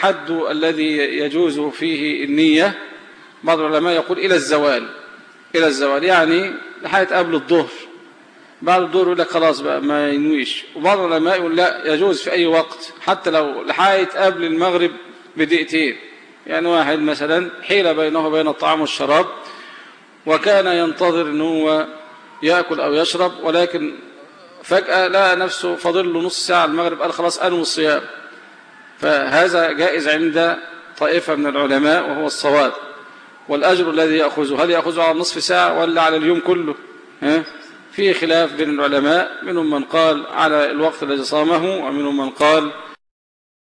حد الذي يجوز فيه النية بعض العلماء يقول إلى الزوال. إلى الزوال يعني لحيث قبل الظهر. بعد الظهر يقول لك خلاص بقى ما ينويش. وبعض العلماء يقول لا يجوز في أي وقت حتى لو لحيث قبل المغرب بدقيقتين. يعني واحد مثلا حيل بينه وبين الطعام والشراب وكان ينتظر أنه يأكل أو يشرب ولكن فجأة لقى نفسه فاضل له نص ساعة. المغرب قال خلاص أنوي الصيام فهذا جائز عند طائفة من العلماء وهو الصواب والأجر الذي يأخذه هل يأخذه على نصف ساعة ولا على اليوم كله؟ في خلاف بين العلماء منهم من قال على الوقت الذي صامه ومنهم من قال